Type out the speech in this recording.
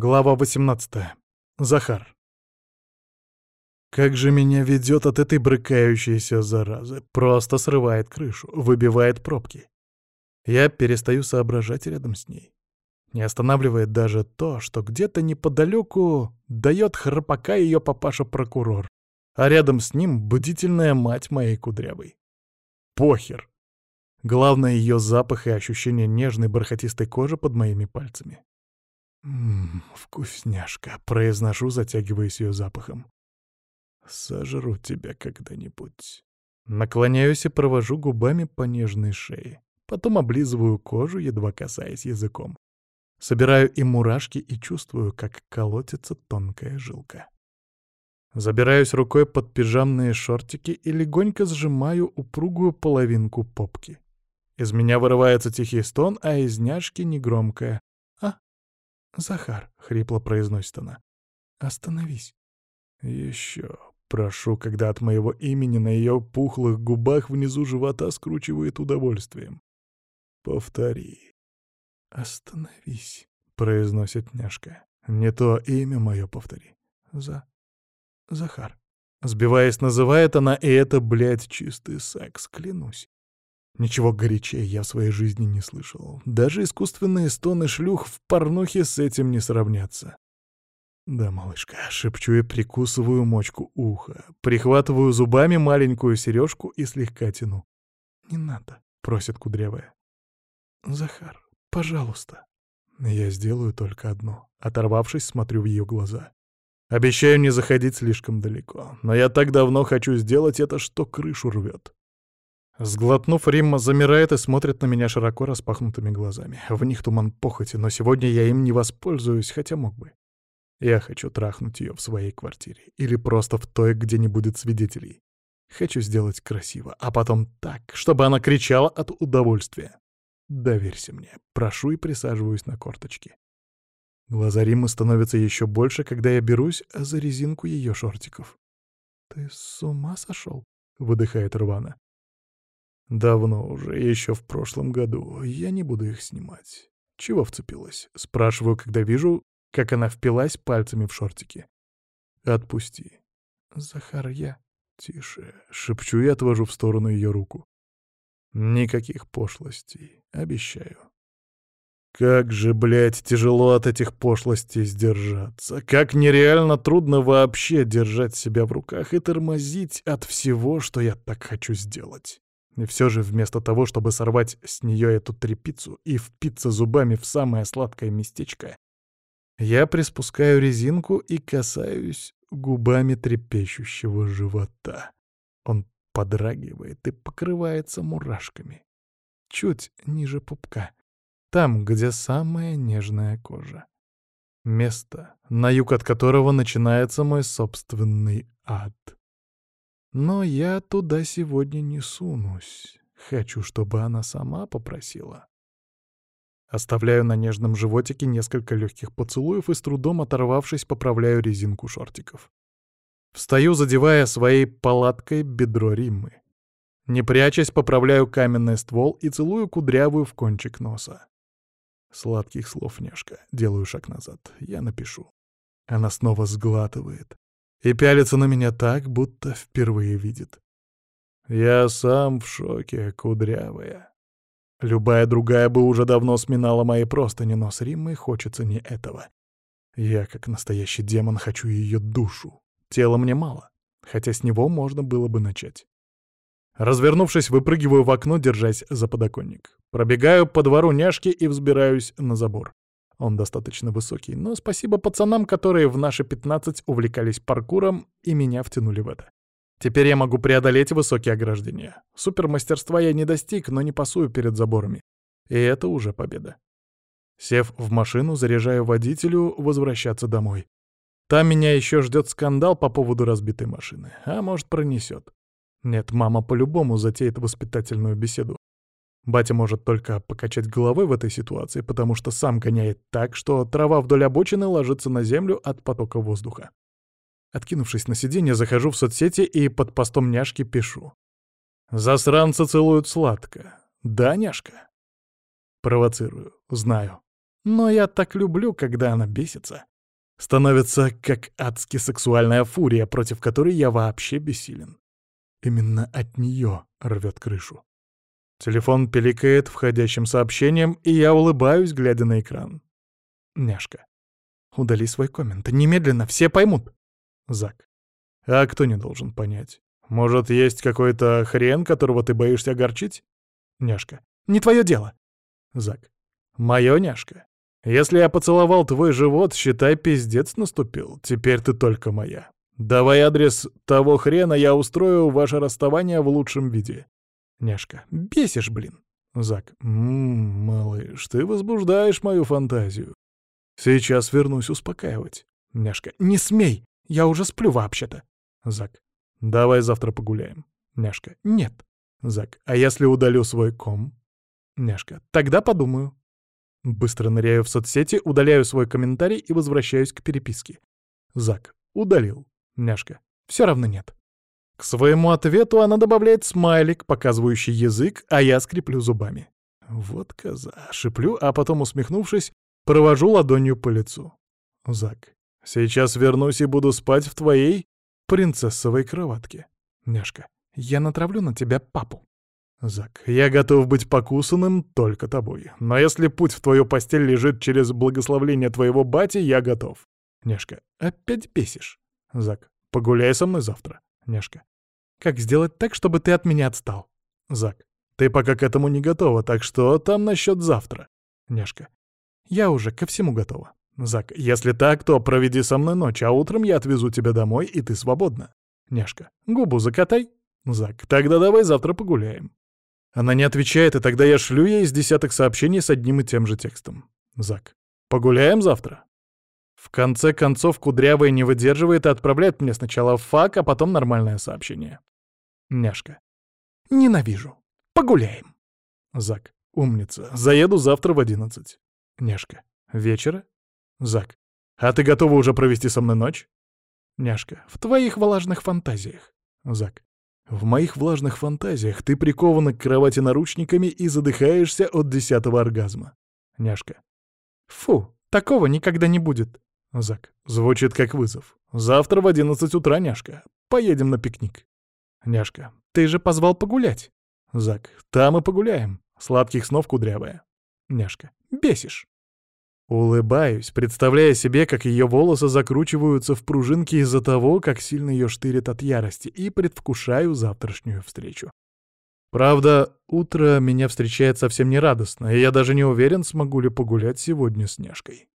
Глава 18. Захар. Как же меня ведет от этой брыкающейся заразы. Просто срывает крышу, выбивает пробки. Я перестаю соображать рядом с ней. Не останавливает даже то, что где-то неподалеку дает храпака ее папаша-прокурор, а рядом с ним бдительная мать моей кудрявой. Похер. Главное — ее запах и ощущение нежной бархатистой кожи под моими пальцами. «Ммм, вкусняшка», — произношу, затягиваясь ее запахом. «Сожру тебя когда-нибудь». Наклоняюсь и провожу губами по нежной шее. Потом облизываю кожу, едва касаясь языком. Собираю и мурашки и чувствую, как колотится тонкая жилка. Забираюсь рукой под пижамные шортики и легонько сжимаю упругую половинку попки. Из меня вырывается тихий стон, а из няшки негромкое «А, Захар», — хрипло произносит она, — «остановись». Еще прошу, когда от моего имени на ее пухлых губах внизу живота скручивает удовольствием. Повтори. «Остановись», — произносит няшка. «Не то имя мое повтори. За... Захар». Сбиваясь, называет она, и это, блядь, чистый секс, клянусь. Ничего горячее я в своей жизни не слышал. Даже искусственные стоны шлюх в порнухе с этим не сравнятся. «Да, малышка», — шепчу и прикусываю мочку уха, прихватываю зубами маленькую сережку и слегка тяну. «Не надо», — просит кудрявая. «Захар, пожалуйста». Я сделаю только одно. Оторвавшись, смотрю в ее глаза. Обещаю не заходить слишком далеко, но я так давно хочу сделать это, что крышу рвет. Сглотнув, Римма замирает и смотрит на меня широко распахнутыми глазами. В них туман похоти, но сегодня я им не воспользуюсь, хотя мог бы. Я хочу трахнуть ее в своей квартире. Или просто в той, где не будет свидетелей. Хочу сделать красиво, а потом так, чтобы она кричала от удовольствия. Доверься мне, прошу и присаживаюсь на корточки. Глаза Риммы становятся еще больше, когда я берусь за резинку ее шортиков. «Ты с ума сошел?» — выдыхает Рвана. Давно уже, еще в прошлом году. Я не буду их снимать. Чего вцепилась? Спрашиваю, когда вижу, как она впилась пальцами в шортики. Отпусти. Захар, я... Тише. Шепчу и отвожу в сторону ее руку. Никаких пошлостей. Обещаю. Как же, блядь, тяжело от этих пошлостей сдержаться. Как нереально трудно вообще держать себя в руках и тормозить от всего, что я так хочу сделать. И все же вместо того, чтобы сорвать с нее эту трепицу и впиться зубами в самое сладкое местечко, я приспускаю резинку и касаюсь губами трепещущего живота. Он подрагивает и покрывается мурашками. Чуть ниже пупка. Там, где самая нежная кожа. Место, на юг от которого начинается мой собственный ад. Но я туда сегодня не сунусь. Хочу, чтобы она сама попросила. Оставляю на нежном животике несколько легких поцелуев и с трудом оторвавшись, поправляю резинку шортиков. Встаю, задевая своей палаткой бедро Риммы. Не прячась, поправляю каменный ствол и целую кудрявую в кончик носа. Сладких слов, Нежка. Делаю шаг назад. Я напишу. Она снова сглатывает и пялится на меня так, будто впервые видит. Я сам в шоке, кудрявая. Любая другая бы уже давно сминала мои простыни, но с Риммой хочется не этого. Я, как настоящий демон, хочу ее душу. Тела мне мало, хотя с него можно было бы начать. Развернувшись, выпрыгиваю в окно, держась за подоконник. Пробегаю по двору няшки и взбираюсь на забор. Он достаточно высокий, но спасибо пацанам, которые в наши 15 увлекались паркуром и меня втянули в это. Теперь я могу преодолеть высокие ограждения. Супермастерства я не достиг, но не пасую перед заборами. И это уже победа. Сев в машину, заряжаю водителю возвращаться домой. Там меня еще ждет скандал по поводу разбитой машины. А может, пронесет. Нет, мама по-любому затеет воспитательную беседу. Батя может только покачать головой в этой ситуации, потому что сам гоняет так, что трава вдоль обочины ложится на землю от потока воздуха. Откинувшись на сиденье, захожу в соцсети и под постом няшки пишу. «Засранца целуют сладко. Да, няшка?» Провоцирую. Знаю. Но я так люблю, когда она бесится. Становится как адски сексуальная фурия, против которой я вообще бессилен. Именно от нее рвет крышу. Телефон пиликает входящим сообщением, и я улыбаюсь, глядя на экран. Няшка. Удали свой коммент. Немедленно, все поймут. Зак. А кто не должен понять? Может, есть какой-то хрен, которого ты боишься огорчить? Няшка. Не твое дело. Зак. Мое няшка. Если я поцеловал твой живот, считай, пиздец наступил. Теперь ты только моя. Давай адрес того хрена, я устрою ваше расставание в лучшем виде. Няшка. Бесишь, блин. Зак. Ммм, малыш, ты возбуждаешь мою фантазию. Сейчас вернусь успокаивать. Няшка. Не смей, я уже сплю вообще-то. Зак. Давай завтра погуляем. Няшка. Нет. Зак. А если удалю свой ком? Няшка. Тогда подумаю. Быстро ныряю в соцсети, удаляю свой комментарий и возвращаюсь к переписке. Зак. Удалил. Няшка. Все равно нет. К своему ответу она добавляет смайлик, показывающий язык, а я скреплю зубами. Вот коза. Шиплю, а потом, усмехнувшись, провожу ладонью по лицу. Зак. Сейчас вернусь и буду спать в твоей принцессовой кроватке. Няшка. Я натравлю на тебя папу. Зак, я готов быть покусанным только тобой. Но если путь в твою постель лежит через благословление твоего бати, я готов. Няшка, опять бесишь. Зак, погуляй со мной завтра. Няшка, как сделать так, чтобы ты от меня отстал? Зак, ты пока к этому не готова, так что там насчет завтра. Няшка, я уже ко всему готова. Зак, если так, то проведи со мной ночь, а утром я отвезу тебя домой, и ты свободна. Няшка, губу закатай. Зак, тогда давай завтра погуляем. Она не отвечает, и тогда я шлю ей из десяток сообщений с одним и тем же текстом. Зак. «Погуляем завтра?» В конце концов, Кудрявая не выдерживает и отправляет мне сначала фак, а потом нормальное сообщение. Няшка. «Ненавижу. Погуляем». Зак. «Умница. Заеду завтра в одиннадцать». Няшка. «Вечера?» Зак. «А ты готова уже провести со мной ночь?» Няшка. «В твоих влажных фантазиях». Зак. В моих влажных фантазиях ты прикована к кровати наручниками и задыхаешься от десятого оргазма. Няшка. Фу, такого никогда не будет. Зак. Звучит как вызов. Завтра в одиннадцать утра, няшка. Поедем на пикник. Няшка. Ты же позвал погулять. Зак. Там и погуляем. Сладких снов, кудрявая. Няшка. Бесишь. Улыбаюсь, представляя себе, как ее волосы закручиваются в пружинки из-за того, как сильно ее штырит от ярости, и предвкушаю завтрашнюю встречу. Правда, утро меня встречает совсем не радостно, и я даже не уверен, смогу ли погулять сегодня с Няшкой.